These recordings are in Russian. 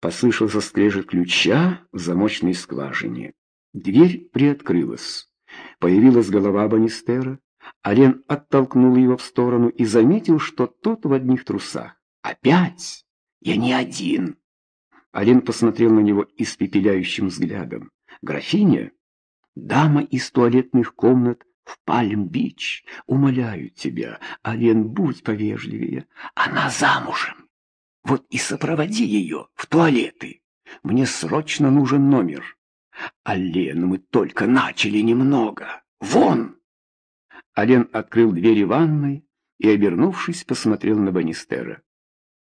Послышался скрежет ключа в замочной скважине. Дверь приоткрылась. Появилась голова Банистера. Ален оттолкнул его в сторону и заметил, что тот в одних трусах. «Опять? Я не один!» Ален посмотрел на него испепеляющим взглядом. «Графиня? Дама из туалетных комнат в Пальм-Бич. Умоляю тебя, Ален, будь повежливее. Она замужем. Вот и сопроводи ее в туалеты. Мне срочно нужен номер. Ален, мы только начали немного. Вон!» Ален открыл двери ванной и, обернувшись, посмотрел на Банистера.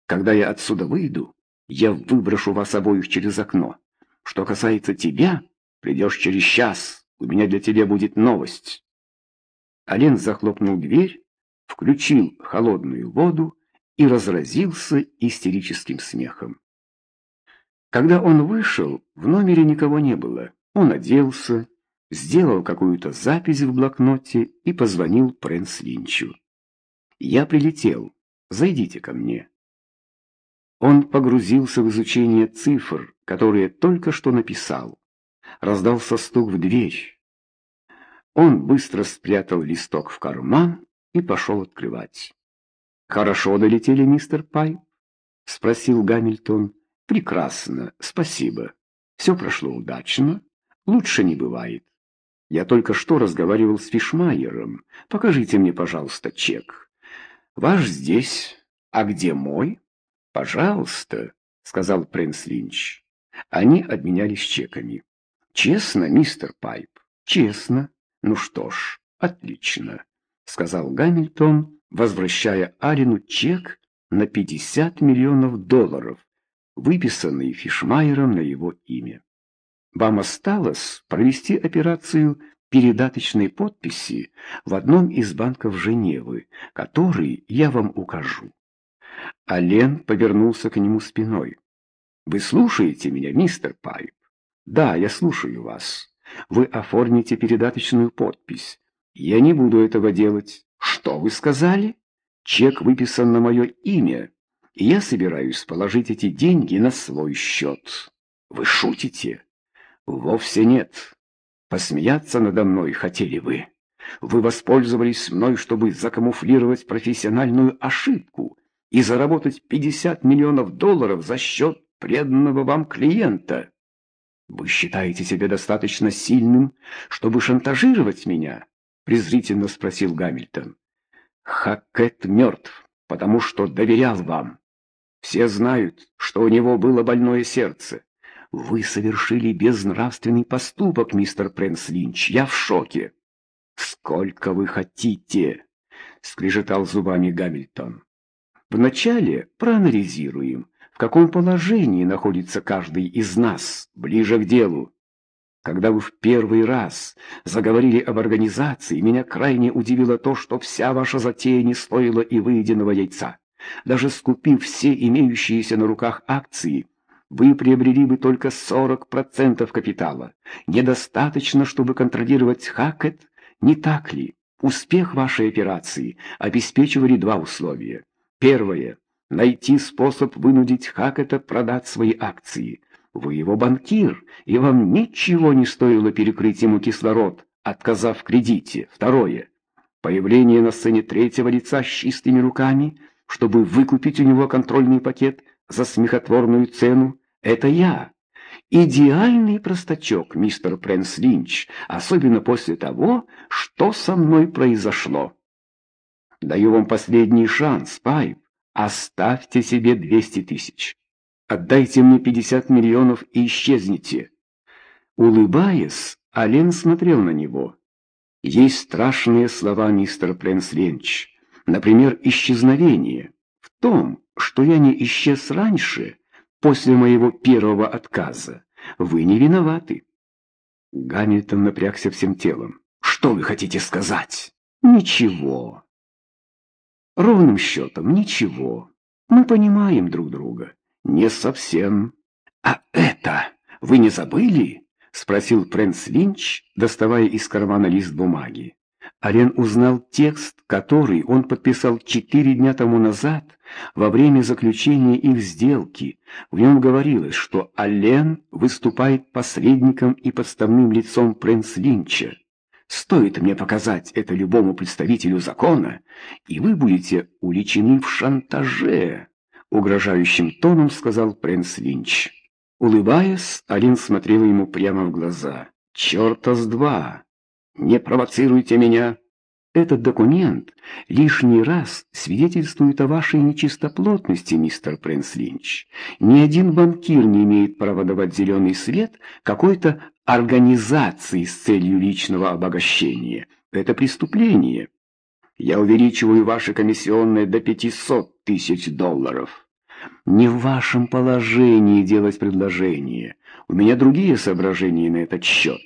«Когда я отсюда выйду, я выброшу вас обоих через окно. Что касается тебя, придешь через час, у меня для тебя будет новость». Ален захлопнул дверь, включил холодную воду и разразился истерическим смехом. Когда он вышел, в номере никого не было. Он оделся, сделал какую-то запись в блокноте и позвонил Прэнс Линчу. «Я прилетел. Зайдите ко мне». Он погрузился в изучение цифр, которые только что написал. Раздался стук в дверь. Он быстро спрятал листок в карман и пошел открывать. «Хорошо долетели, мистер Пай?» — спросил Гамильтон. «Прекрасно, спасибо. Все прошло удачно. Лучше не бывает. Я только что разговаривал с Фишмайером. Покажите мне, пожалуйста, чек. Ваш здесь. А где мой?» «Пожалуйста», — сказал принц Линч. Они обменялись чеками. «Честно, мистер Пайп, честно. Ну что ж, отлично», — сказал Гамильтон возвращая Арину чек на 50 миллионов долларов, выписанный Фишмайером на его имя. Вам осталось провести операцию передаточной подписи в одном из банков Женевы, который я вам укажу. Ален повернулся к нему спиной. «Вы слушаете меня, мистер Пайп?» «Да, я слушаю вас. Вы оформите передаточную подпись. Я не буду этого делать. «Что вы сказали?» «Чек выписан на мое имя, и я собираюсь положить эти деньги на свой счет». «Вы шутите?» «Вовсе нет. Посмеяться надо мной хотели вы. Вы воспользовались мной, чтобы закамуфлировать профессиональную ошибку и заработать 50 миллионов долларов за счет преданного вам клиента. Вы считаете себя достаточно сильным, чтобы шантажировать меня?» Презрительно спросил Гамильтон. Хакет мертв, потому что доверял вам. Все знают, что у него было больное сердце. Вы совершили безнравственный поступок, мистер Прэнс Линч. Я в шоке. Сколько вы хотите? скрежетал зубами Гамильтон. Вначале проанализируем, в каком положении находится каждый из нас, ближе к делу. Когда вы в первый раз заговорили об организации, меня крайне удивило то, что вся ваша затея не стоила и выеденного яйца. Даже скупив все имеющиеся на руках акции, вы приобрели бы только 40% капитала. Недостаточно, чтобы контролировать Хакет, не так ли? Успех вашей операции обеспечивали два условия. Первое — найти способ вынудить Хакета продать свои акции. Вы его банкир, и вам ничего не стоило перекрыть ему кислород, отказав в кредите. Второе. Появление на сцене третьего лица с чистыми руками, чтобы выкупить у него контрольный пакет за смехотворную цену, это я. Идеальный простачок, мистер Прэнс Линч, особенно после того, что со мной произошло. Даю вам последний шанс, Пайп. Оставьте себе 200 тысяч. Отдайте мне 50 миллионов и исчезните. Улыбаясь, Ален смотрел на него. Есть страшные слова, мистер Прэнс Ленч. Например, исчезновение. В том, что я не исчез раньше, после моего первого отказа. Вы не виноваты. Гамильтон напрягся всем телом. Что вы хотите сказать? Ничего. Ровным счетом ничего. Мы понимаем друг друга. «Не совсем». «А это вы не забыли?» — спросил Прэнс Линч, доставая из кармана лист бумаги. Ален узнал текст, который он подписал четыре дня тому назад во время заключения их сделки. В нем говорилось, что Ален выступает посредником и подставным лицом Прэнс Линча. Стоит мне показать это любому представителю закона, и вы будете уличены в шантаже, — угрожающим тоном сказал Прэнс Линч. Улыбаясь, Алин смотрел ему прямо в глаза. «Черта с два! Не провоцируйте меня!» Этот документ лишний раз свидетельствует о вашей нечистоплотности, мистер Прэнс Линч. Ни один банкир не имеет права давать зеленый свет какой-то организации с целью личного обогащения. Это преступление. Я увеличиваю ваши комиссионные до 500 тысяч долларов. Не в вашем положении делать предложение. У меня другие соображения на этот счет.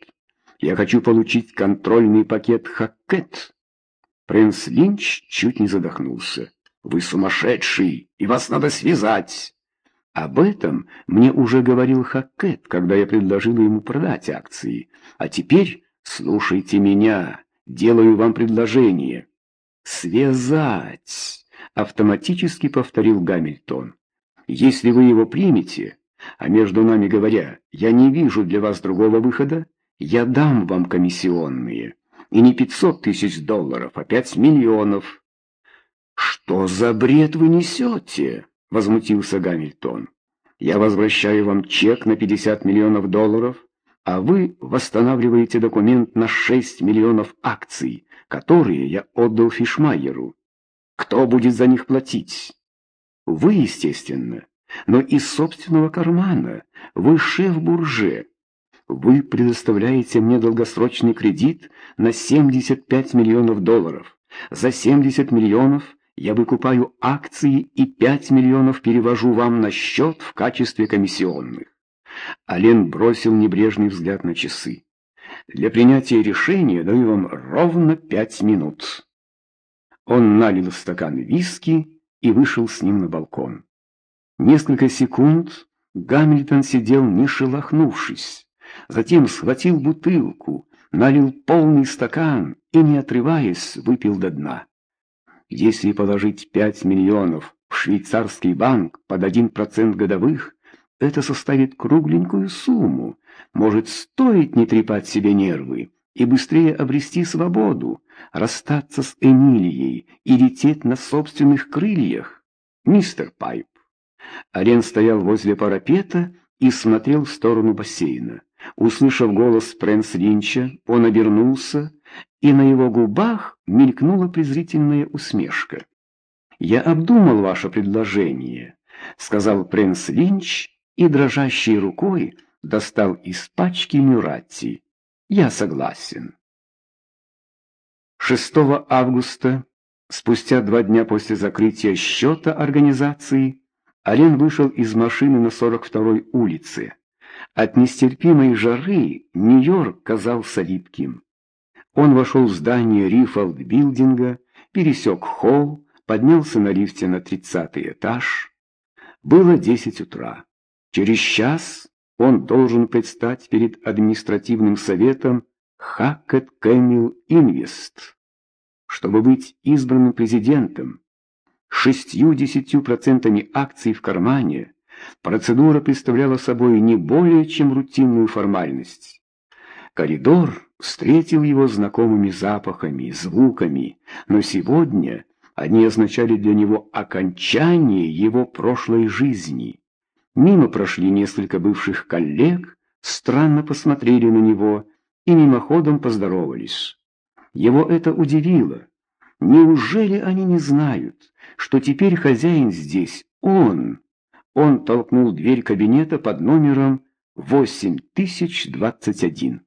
Я хочу получить контрольный пакет Хаккет. Принц Линч чуть не задохнулся. Вы сумасшедший, и вас надо связать. Об этом мне уже говорил Хаккет, когда я предложил ему продать акции. А теперь слушайте меня, делаю вам предложение. Связать, автоматически повторил Гамильтон. Если вы его примете, а между нами говоря, я не вижу для вас другого выхода, я дам вам комиссионные. И не пятьсот тысяч долларов, а пять миллионов. Что за бред вы несете? Возмутился Гамильтон. Я возвращаю вам чек на пятьдесят миллионов долларов, а вы восстанавливаете документ на шесть миллионов акций, которые я отдал Фишмайеру. Кто будет за них платить? Вы, естественно, но из собственного кармана. Вы шеф-бурже. Вы предоставляете мне долгосрочный кредит на 75 миллионов долларов. За 70 миллионов я выкупаю акции и 5 миллионов перевожу вам на счет в качестве комиссионных. Ален бросил небрежный взгляд на часы. Для принятия решения даю вам ровно пять минут. Он налил стакан виски и вышел с ним на балкон. Несколько секунд Гамильтон сидел, не шелохнувшись, затем схватил бутылку, налил полный стакан и, не отрываясь, выпил до дна. Если положить пять миллионов в швейцарский банк под один процент годовых, это составит кругленькую сумму, может стоить не трепать себе нервы и быстрее обрести свободу, расстаться с Эмилией и лететь на собственных крыльях. Мистер Пайп. Арен стоял возле парапета и смотрел в сторону бассейна. Услышав голос Прэнс Линча, он обернулся, и на его губах мелькнула презрительная усмешка. «Я обдумал ваше предложение», — сказал Прэнс Линч и дрожащей рукой достал из пачки Мюратти. «Я согласен». 6 августа, спустя два дня после закрытия счета организации, Ален вышел из машины на 42-й улице. От нестерпимой жары Нью-Йорк казался липким. Он вошел в здание Рифалд-билдинга, пересек холл, поднялся на лифте на 30 этаж. Было 10 утра. Через час он должен предстать перед административным советом Хакет Кэмил Инвест, чтобы быть избранным президентом. Шестью-десятью процентами акций в кармане процедура представляла собой не более чем рутинную формальность. Коридор встретил его знакомыми запахами, звуками, но сегодня они означали для него окончание его прошлой жизни. Мимо прошли несколько бывших коллег, странно посмотрели на него и мимоходом поздоровались. Его это удивило. Неужели они не знают, что теперь хозяин здесь он? Он толкнул дверь кабинета под номером 8021.